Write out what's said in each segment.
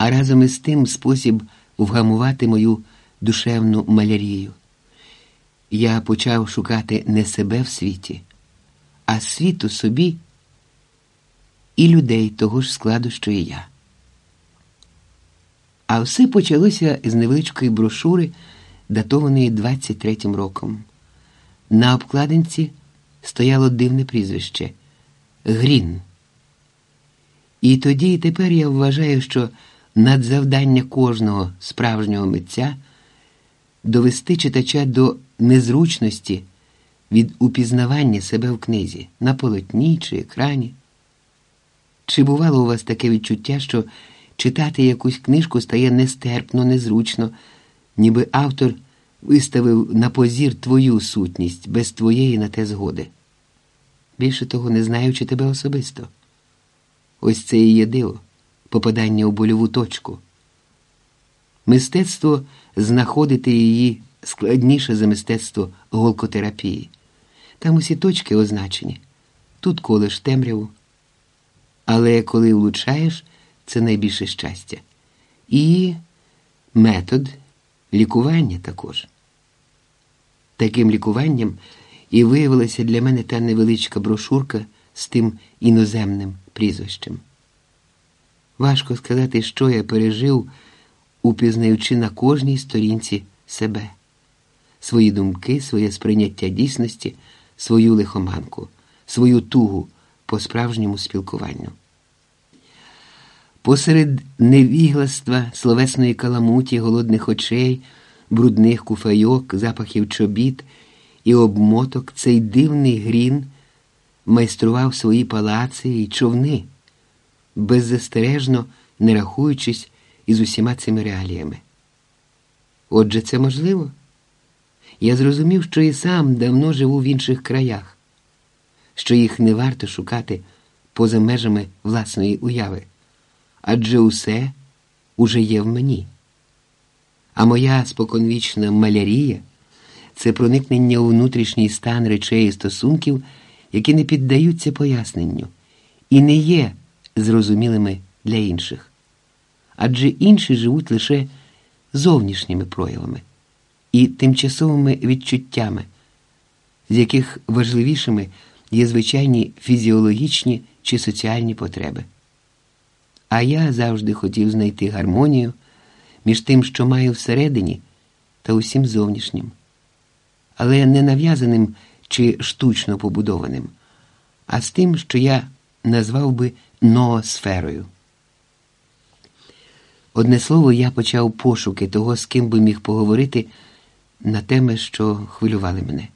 а разом із тим спосіб вгамувати мою душевну малярію. Я почав шукати не себе в світі, а світ у собі і людей того ж складу, що і я. А все почалося з невеличкої брошури, датованої 23-м роком. На обкладинці стояло дивне прізвище Грін. І тоді і тепер я вважаю, що надзавдання кожного справжнього митця довести читача до незручності від упізнавання себе в книзі на полотні чи екрані. Чи бувало у вас таке відчуття, що читати якусь книжку стає нестерпно, незручно, ніби автор виставив на позір твою сутність без твоєї на те згоди? Більше того, не знаючи тебе особисто. Ось це і є диво, попадання у больову точку. Мистецтво знаходити її складніше за мистецтво голкотерапії. Там усі точки означені. Тут колиш темряву. Але коли влучаєш, це найбільше щастя. І метод лікування також. Таким лікуванням і виявилася для мене та невеличка брошурка з тим іноземним прізвищем. Важко сказати, що я пережив, упізнаючи на кожній сторінці себе, свої думки, своє сприйняття дійсності, свою лихоманку, свою тугу по справжньому спілкуванню. Посеред невігластва, словесної каламуті, голодних очей, брудних куфайок, запахів чобіт і обмоток цей дивний грін майстрував свої палаци і човни, беззастережно не рахуючись із усіма цими реаліями. Отже, це можливо. Я зрозумів, що і сам давно живу в інших краях, що їх не варто шукати поза межами власної уяви, адже усе уже є в мені. А моя споконвічна малярія це проникнення у внутрішній стан речей і стосунків, які не піддаються поясненню і не є зрозумілими для інших. Адже інші живуть лише зовнішніми проявами і тимчасовими відчуттями, з яких важливішими є звичайні фізіологічні чи соціальні потреби. А я завжди хотів знайти гармонію між тим, що маю всередині, та усім зовнішнім, але не нав'язаним чи штучно побудованим, а з тим, що я назвав би ноосферою. Одне слово, я почав пошуки того, з ким би міг поговорити на теми, що хвилювали мене.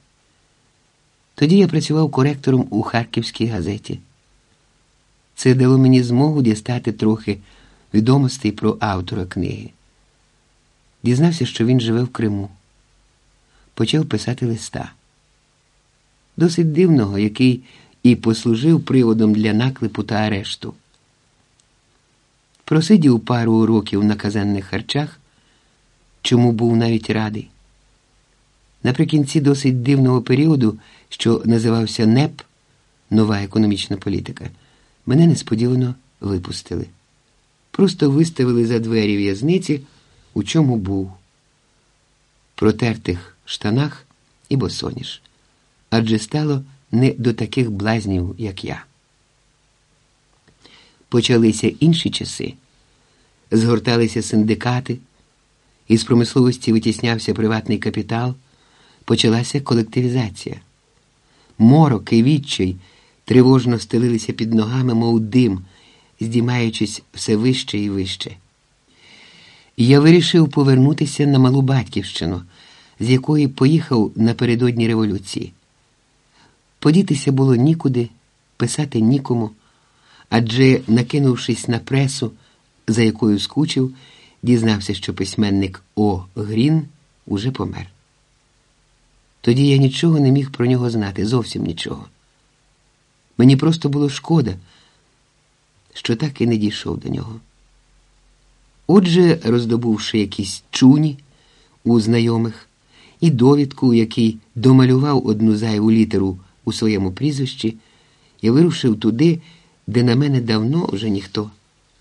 Тоді я працював коректором у Харківській газеті. Це дало мені змогу дістати трохи відомостей про автора книги. Дізнався, що він живе в Криму. Почав писати листа. Досить дивного, який і послужив приводом для наклепу та арешту. Просидів пару років на казенних харчах, чому був навіть радий. Наприкінці досить дивного періоду, що називався НЕП Нова економічна політика, мене несподівано випустили. Просто виставили за двері в'язниці, у чому був, протертих штанах і босоніж. Адже стало не до таких блазнів, як я. Почалися інші часи, згорталися синдикати, із промисловості витіснявся приватний капітал, почалася колективізація. Морок і відчай тривожно стелилися під ногами, мов дим, здіймаючись все вище і вище. Я вирішив повернутися на малу батьківщину, з якої поїхав напередодні революції. Подітися було нікуди, писати нікому, адже, накинувшись на пресу, за якою скучив, дізнався, що письменник О. Грін уже помер. Тоді я нічого не міг про нього знати, зовсім нічого. Мені просто було шкода, що так і не дійшов до нього. Отже, роздобувши якісь чуні у знайомих і довідку, у якій домалював одну зайву літеру у своєму прізвищі, я вирушив туди, де на мене давно вже ніхто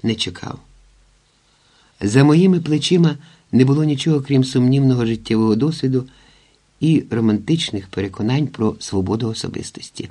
не чекав. За моїми плечима не було нічого крім сумнівного життєвого досвіду і романтичних переконань про свободу особистості.